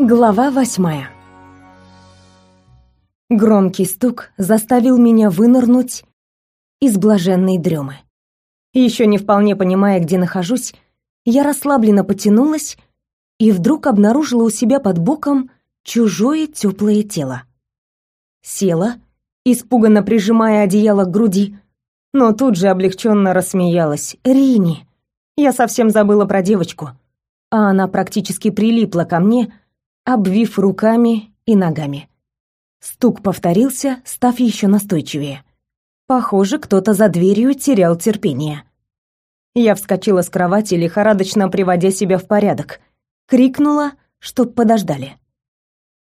Глава восьмая Громкий стук заставил меня вынырнуть из блаженной дремы. Еще не вполне понимая, где нахожусь, я расслабленно потянулась и вдруг обнаружила у себя под боком чужое теплое тело. Села, испуганно прижимая одеяло к груди, но тут же облегченно рассмеялась. «Рини!» Я совсем забыла про девочку, а она практически прилипла ко мне, обвив руками и ногами. Стук повторился, став еще настойчивее. Похоже, кто-то за дверью терял терпение. Я вскочила с кровати, лихорадочно приводя себя в порядок. Крикнула, чтоб подождали.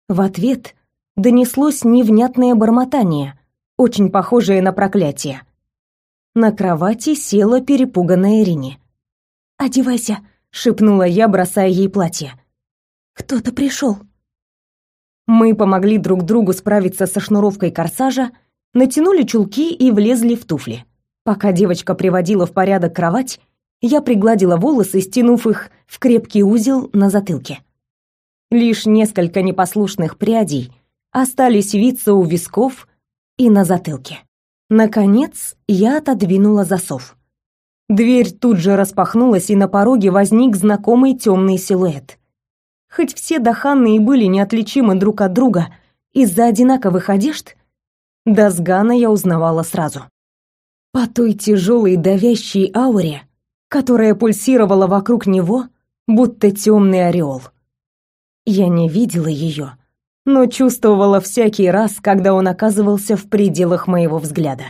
В ответ донеслось невнятное бормотание, очень похожее на проклятие. На кровати села перепуганная Рини. «Одевайся», — шепнула я, бросая ей платье. «Кто-то пришел». Мы помогли друг другу справиться со шнуровкой корсажа, натянули чулки и влезли в туфли. Пока девочка приводила в порядок кровать, я пригладила волосы, стянув их в крепкий узел на затылке. Лишь несколько непослушных прядей остались виться у висков и на затылке. Наконец, я отодвинула засов. Дверь тут же распахнулась, и на пороге возник знакомый темный силуэт. Хоть все даханные были неотличимы друг от друга из-за одинаковых одежд, Дазгана я узнавала сразу. По той тяжелой давящей ауре, которая пульсировала вокруг него, будто темный ореол. Я не видела ее, но чувствовала всякий раз, когда он оказывался в пределах моего взгляда.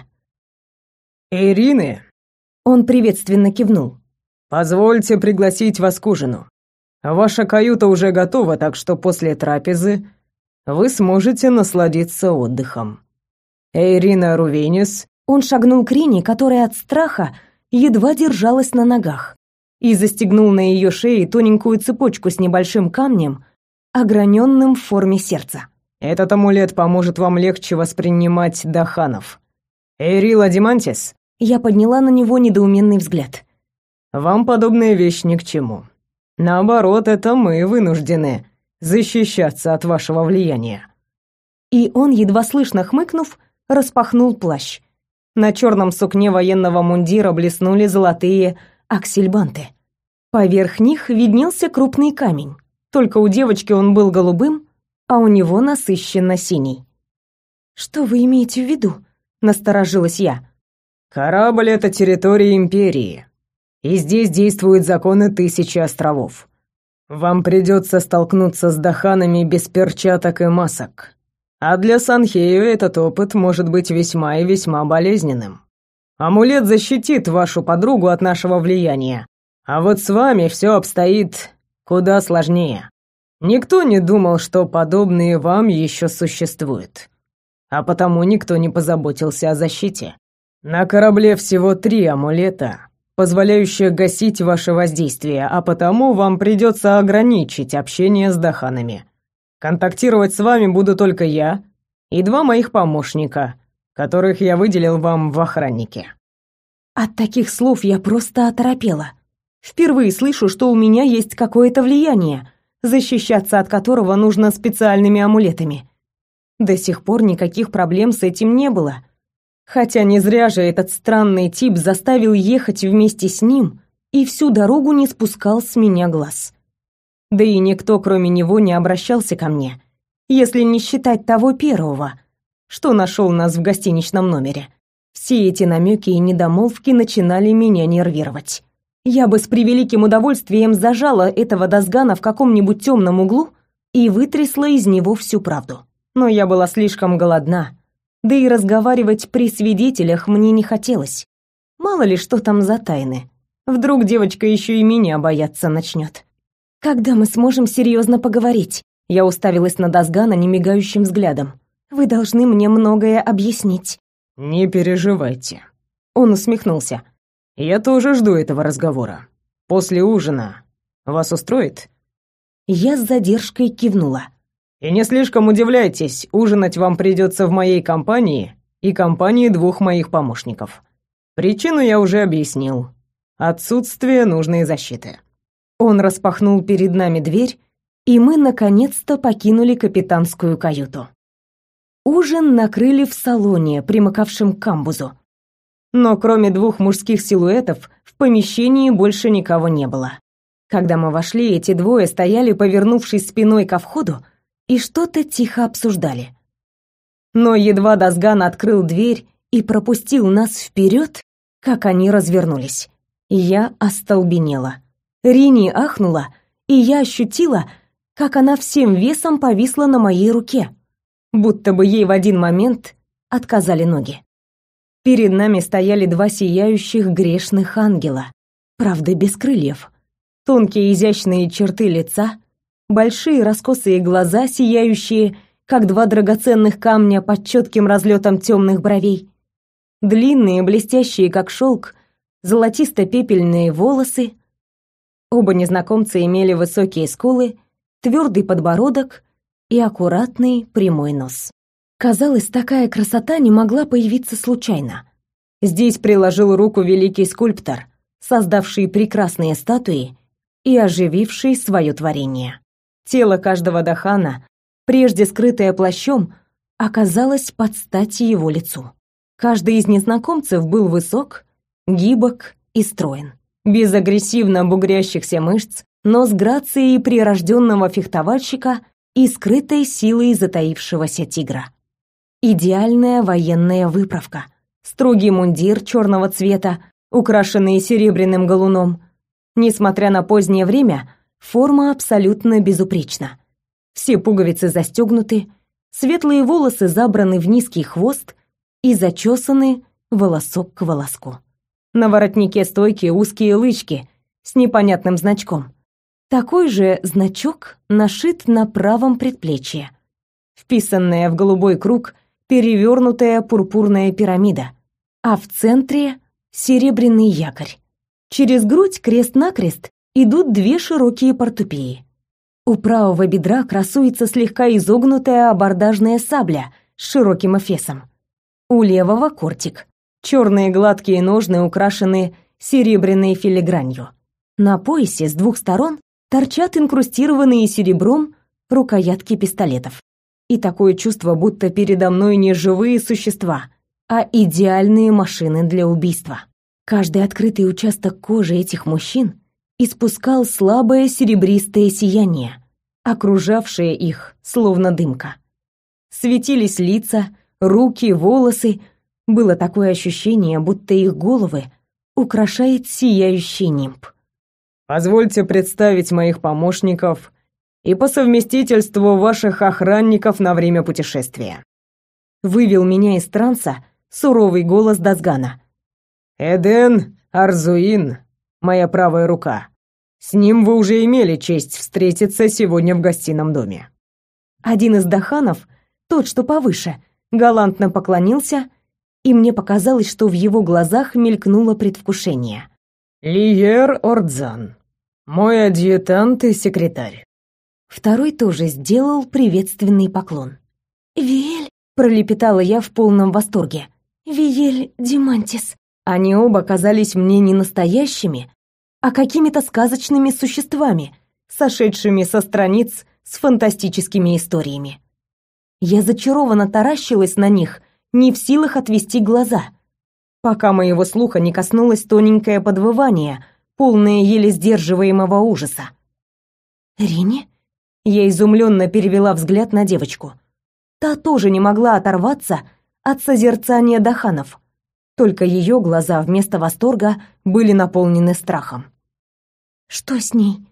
«Ирины!» Он приветственно кивнул. «Позвольте пригласить вас к ужину. Ваша каюта уже готова, так что после трапезы вы сможете насладиться отдыхом. Ирина Рувенис...» Он шагнул к Рине, которая от страха едва держалась на ногах, и застегнул на ее шее тоненькую цепочку с небольшим камнем, ограненным в форме сердца. «Этот амулет поможет вам легче воспринимать даханов. Эрила Димантис...» Я подняла на него недоуменный взгляд. «Вам подобная вещь ни к чему. Наоборот, это мы вынуждены защищаться от вашего влияния. И он, едва слышно хмыкнув, распахнул плащ. На черном сукне военного мундира блеснули золотые аксельбанты. Поверх них виднелся крупный камень. Только у девочки он был голубым, а у него насыщенно синий. «Что вы имеете в виду?» — насторожилась я. «Корабль — это территория Империи и здесь действуют законы тысячи островов. Вам придется столкнуться с даханами без перчаток и масок. А для Санхею этот опыт может быть весьма и весьма болезненным. Амулет защитит вашу подругу от нашего влияния, а вот с вами все обстоит куда сложнее. Никто не думал, что подобные вам еще существуют. А потому никто не позаботился о защите. На корабле всего три амулета, позволяющая гасить ваше воздействие, а потому вам придется ограничить общение с даханами. Контактировать с вами буду только я и два моих помощника, которых я выделил вам в охраннике». От таких слов я просто оторопела. Впервые слышу, что у меня есть какое-то влияние, защищаться от которого нужно специальными амулетами. До сих пор никаких проблем с этим не было — Хотя не зря же этот странный тип заставил ехать вместе с ним и всю дорогу не спускал с меня глаз. Да и никто, кроме него, не обращался ко мне, если не считать того первого, что нашел нас в гостиничном номере. Все эти намеки и недомолвки начинали меня нервировать. Я бы с превеликим удовольствием зажала этого Дазгана в каком-нибудь темном углу и вытрясла из него всю правду. Но я была слишком голодна, да и разговаривать при свидетелях мне не хотелось. Мало ли что там за тайны. Вдруг девочка еще и меня бояться начнет. Когда мы сможем серьезно поговорить? Я уставилась на Дазгана немигающим взглядом. Вы должны мне многое объяснить. Не переживайте. Он усмехнулся. Я тоже жду этого разговора. После ужина. Вас устроит? Я с задержкой кивнула. И не слишком удивляйтесь, ужинать вам придется в моей компании и компании двух моих помощников. Причину я уже объяснил. Отсутствие нужной защиты. Он распахнул перед нами дверь, и мы наконец-то покинули капитанскую каюту. Ужин накрыли в салоне, примыкавшем к камбузу. Но кроме двух мужских силуэтов в помещении больше никого не было. Когда мы вошли, эти двое стояли, повернувшись спиной ко входу, и что-то тихо обсуждали. Но едва Дазган открыл дверь и пропустил нас вперед, как они развернулись. Я остолбенела. Рини ахнула, и я ощутила, как она всем весом повисла на моей руке будто бы ей в один момент отказали ноги. Перед нами стояли два сияющих грешных ангела, правда, без крыльев. Тонкие изящные черты лица, большие раскосые глаза, сияющие, как два драгоценных камня под четким разлетом темных бровей, длинные, блестящие, как шелк, золотисто-пепельные волосы. Оба незнакомца имели высокие скулы, твердый подбородок и аккуратный прямой нос. Казалось, такая красота не могла появиться случайно. Здесь приложил руку великий скульптор, создавший прекрасные статуи и ожививший свое творение. Тело каждого дахана, прежде скрытое плащом, оказалось под стать его лицу. Каждый из незнакомцев был высок, гибок и строен, без агрессивно бугрящихся мышц, но с грацией прирожденного фехтовальщика и скрытой силой затаившегося тигра. Идеальная военная выправка. Строгий мундир черного цвета, украшенный серебряным галуном. Несмотря на позднее время, форма абсолютно безупречна. Все пуговицы застегнуты, светлые волосы забраны в низкий хвост и зачесаны волосок к волоску. На воротнике стойки узкие лычки с непонятным значком. Такой же значок нашит на правом предплечье. Вписанная в голубой круг перевернутая пурпурная пирамида, а в центре серебряный якорь. Через грудь крест-накрест идут две широкие портупеи. У правого бедра красуется слегка изогнутая абордажная сабля с широким эфесом. У левого кортик. Черные гладкие ножны украшены серебряной филигранью. На поясе с двух сторон торчат инкрустированные серебром рукоятки пистолетов. И такое чувство, будто передо мной не живые существа, а идеальные машины для убийства. Каждый открытый участок кожи этих мужчин испускал слабое серебристое сияние, окружавшее их словно дымка. Светились лица, руки, волосы. Было такое ощущение, будто их головы украшает сияющий нимб. Позвольте представить моих помощников и по совместительству ваших охранников на время путешествия. Вывел меня из транса суровый голос Дазгана. Эден Арзуин, моя правая рука. С ним вы уже имели честь встретиться сегодня в гостином доме. Один из даханов, тот, что повыше, галантно поклонился, и мне показалось, что в его глазах мелькнуло предвкушение. Лиер Ордзан, мой адъютант и секретарь. Второй тоже сделал приветственный поклон. «Виэль», — пролепетала я в полном восторге. «Виэль Димантис». Они оба казались мне не настоящими, а какими-то сказочными существами, сошедшими со страниц с фантастическими историями. Я зачарованно таращилась на них, не в силах отвести глаза — пока моего слуха не коснулось тоненькое подвывание, полное еле сдерживаемого ужаса. «Рини?» Я изумленно перевела взгляд на девочку. Та тоже не могла оторваться от созерцания Даханов. Только ее глаза вместо восторга были наполнены страхом. «Что с ней?»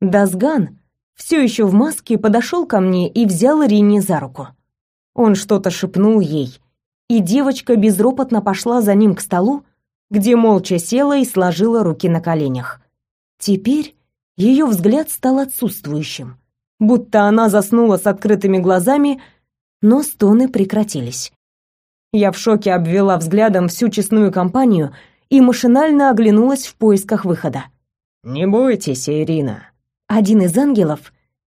Дазган, все еще в маске, подошел ко мне и взял Рини за руку. Он что-то шепнул ей, и девочка безропотно пошла за ним к столу, где молча села и сложила руки на коленях. Теперь ее взгляд стал отсутствующим, будто она заснула с открытыми глазами, но стоны прекратились. Я в шоке обвела взглядом всю честную компанию и машинально оглянулась в поисках выхода. «Не бойтесь, Ирина». Один из ангелов,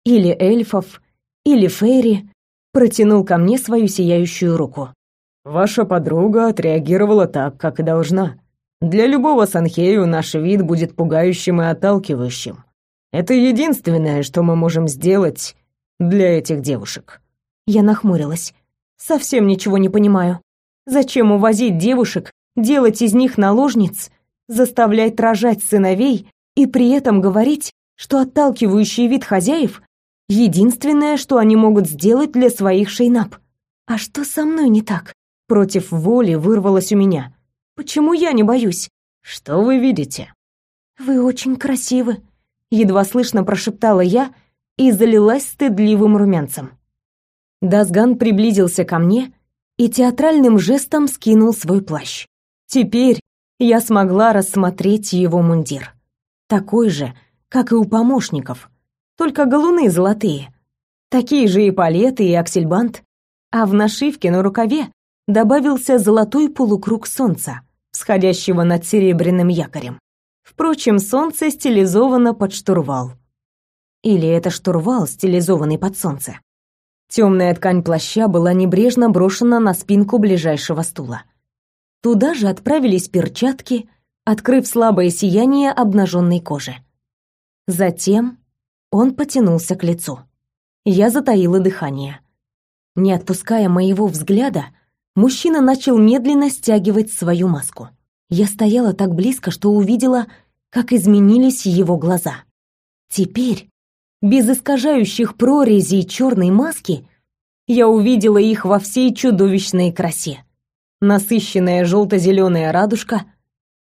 или эльфов, или фейри, протянул ко мне свою сияющую руку. Ваша подруга отреагировала так, как и должна. Для любого Санхею наш вид будет пугающим и отталкивающим. Это единственное, что мы можем сделать для этих девушек. Я нахмурилась. Совсем ничего не понимаю. Зачем увозить девушек, делать из них наложниц, заставлять рожать сыновей и при этом говорить, что отталкивающий вид хозяев — единственное, что они могут сделать для своих шейнап? А что со мной не так? Против воли вырвалось у меня. Почему я не боюсь? Что вы видите? Вы очень красивы, едва слышно прошептала я и залилась стыдливым румянцем. Дасган приблизился ко мне и театральным жестом скинул свой плащ. Теперь я смогла рассмотреть его мундир. Такой же, как и у помощников, только галуны золотые. Такие же и палеты, и аксельбант, а в нашивке на рукаве добавился золотой полукруг солнца, сходящего над серебряным якорем. Впрочем, солнце стилизовано под штурвал. Или это штурвал, стилизованный под солнце? Темная ткань плаща была небрежно брошена на спинку ближайшего стула. Туда же отправились перчатки, открыв слабое сияние обнаженной кожи. Затем он потянулся к лицу. Я затаила дыхание. Не отпуская моего взгляда, мужчина начал медленно стягивать свою маску. Я стояла так близко, что увидела, как изменились его глаза. Теперь без искажающих прорезей черной маски, я увидела их во всей чудовищной красе. Насыщенная желто-зеленая радужка,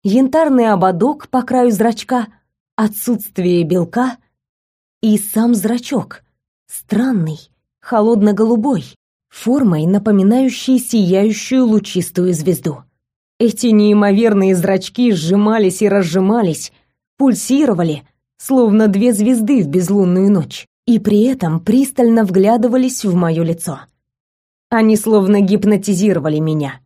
янтарный ободок по краю зрачка, отсутствие белка и сам зрачок, странный, холодно-голубой, формой напоминающей сияющую лучистую звезду. Эти неимоверные зрачки сжимались и разжимались, пульсировали, словно две звезды в безлунную ночь, и при этом пристально вглядывались в мое лицо. Они словно гипнотизировали меня.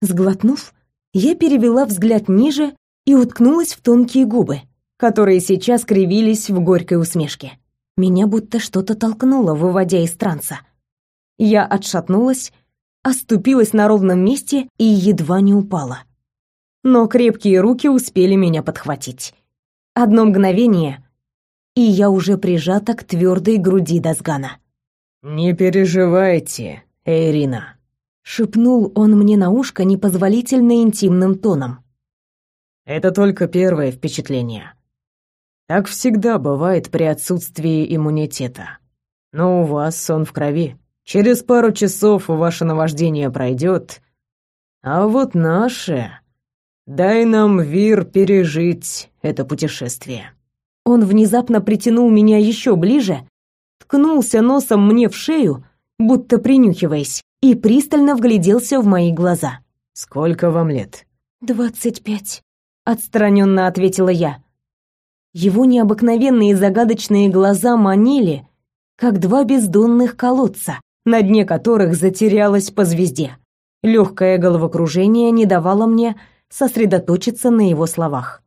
Сглотнув, я перевела взгляд ниже и уткнулась в тонкие губы, которые сейчас кривились в горькой усмешке. Меня будто что-то толкнуло, выводя из транса. Я отшатнулась, оступилась на ровном месте и едва не упала. Но крепкие руки успели меня подхватить. Одно мгновение, и я уже прижата к твердой груди Дазгана. «Не переживайте, Эрина», — шепнул он мне на ушко непозволительно интимным тоном. «Это только первое впечатление. Так всегда бывает при отсутствии иммунитета. Но у вас он в крови. Через пару часов ваше наваждение пройдет, а вот наше...» Дай нам, Вир, пережить это путешествие. Он внезапно притянул меня еще ближе, ткнулся носом мне в шею, будто принюхиваясь, и пристально вгляделся в мои глаза. Сколько вам лет? «Двадцать пять», — отстраненно ответила я. Его необыкновенные загадочные глаза манили, как два бездонных колодца, на дне которых затерялась по звезде. Легкое головокружение не давало мне сосредоточиться на его словах.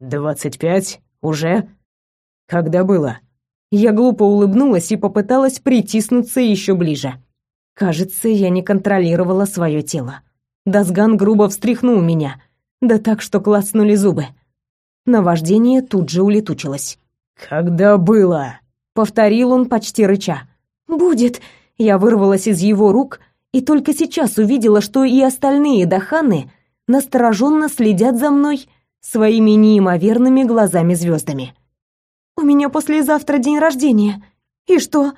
«Двадцать пять? Уже? Когда было?» Я глупо улыбнулась и попыталась притиснуться еще ближе. Кажется, я не контролировала свое тело. Дасган грубо встряхнул меня, да так, что клацнули зубы. Наваждение тут же улетучилось. «Когда было?» — повторил он почти рыча. «Будет!» Я вырвалась из его рук и только сейчас увидела, что и остальные даханы настороженно следят за мной своими неимоверными глазами-звездами. «У меня послезавтра день рождения. И что?»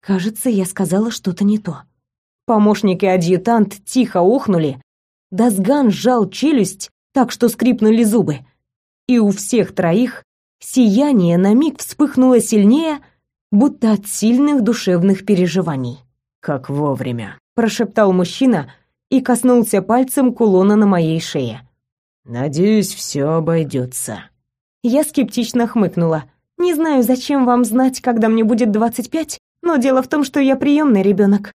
Кажется, я сказала что-то не то. Помощник и адъютант тихо ухнули. Дасган сжал челюсть так, что скрипнули зубы. И у всех троих сияние на миг вспыхнуло сильнее, будто от сильных душевных переживаний. «Как вовремя», — прошептал мужчина, и коснулся пальцем кулона на моей шее. «Надеюсь, все обойдется». Я скептично хмыкнула. «Не знаю, зачем вам знать, когда мне будет двадцать пять, но дело в том, что я приемный ребенок.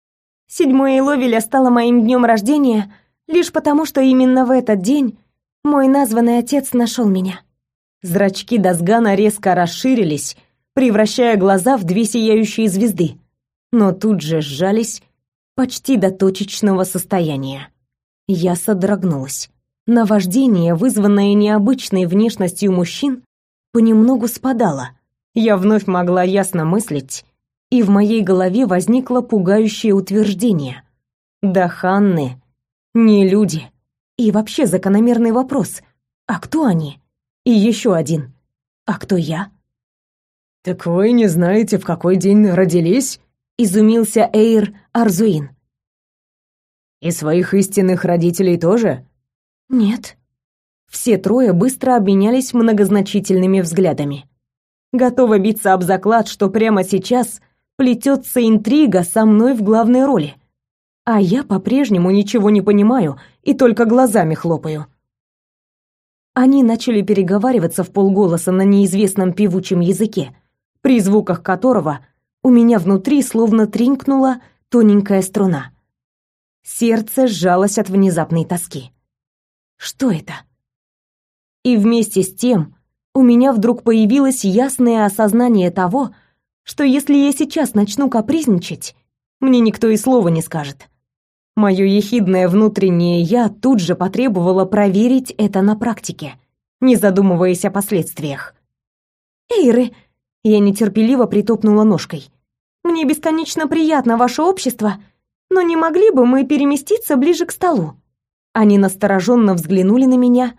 Седьмое Иловеля стало моим днем рождения лишь потому, что именно в этот день мой названный отец нашел меня». Зрачки Дасгана резко расширились, превращая глаза в две сияющие звезды, но тут же сжались, почти до точечного состояния. Я содрогнулась. Наваждение, вызванное необычной внешностью мужчин, понемногу спадала. Я вновь могла ясно мыслить, и в моей голове возникло пугающее утверждение. Да Ханны не люди. И вообще закономерный вопрос. А кто они? И еще один. А кто я? «Так вы не знаете, в какой день родились?» — изумился Эйр Арзуин. «И своих истинных родителей тоже?» «Нет». Все трое быстро обменялись многозначительными взглядами. Готова биться об заклад, что прямо сейчас плетется интрига со мной в главной роли. А я по-прежнему ничего не понимаю и только глазами хлопаю. Они начали переговариваться в полголоса на неизвестном певучем языке, при звуках которого у меня внутри словно тринкнула тоненькая струна. Сердце сжалось от внезапной тоски. Что это? И вместе с тем у меня вдруг появилось ясное осознание того, что если я сейчас начну капризничать, мне никто и слова не скажет. Мое ехидное внутреннее «я» тут же потребовало проверить это на практике, не задумываясь о последствиях. «Эйры!» — я нетерпеливо притопнула ножкой. «Мне бесконечно приятно ваше общество, но не могли бы мы переместиться ближе к столу?» Они настороженно взглянули на меня,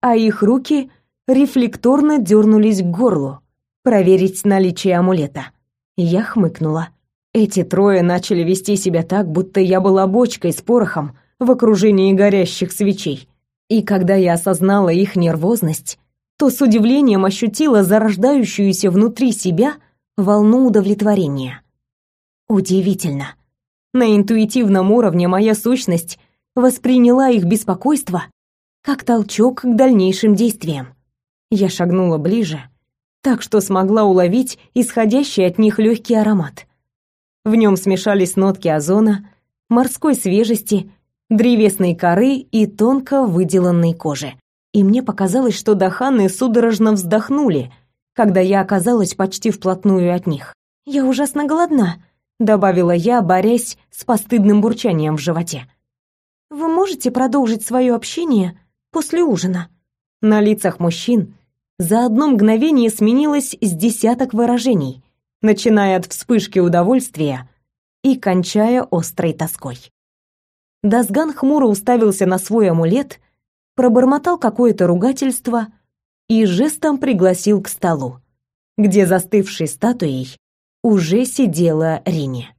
а их руки рефлекторно дернулись к горлу, проверить наличие амулета. Я хмыкнула. Эти трое начали вести себя так, будто я была бочкой с порохом в окружении горящих свечей. И когда я осознала их нервозность, то с удивлением ощутила зарождающуюся внутри себя волну удовлетворения. Удивительно. На интуитивном уровне моя сущность восприняла их беспокойство как толчок к дальнейшим действиям. Я шагнула ближе, так что смогла уловить исходящий от них легкий аромат. В нем смешались нотки озона, морской свежести, древесной коры и тонко выделанной кожи. И мне показалось, что даханы судорожно вздохнули, когда я оказалась почти вплотную от них. «Я ужасно голодна», — добавила я, борясь с постыдным бурчанием в животе. «Вы можете продолжить свое общение после ужина?» На лицах мужчин за одно мгновение сменилось с десяток выражений, начиная от вспышки удовольствия и кончая острой тоской. Дасган хмуро уставился на свой амулет, пробормотал какое-то ругательство и жестом пригласил к столу, где застывшей статуей уже сидела Рине.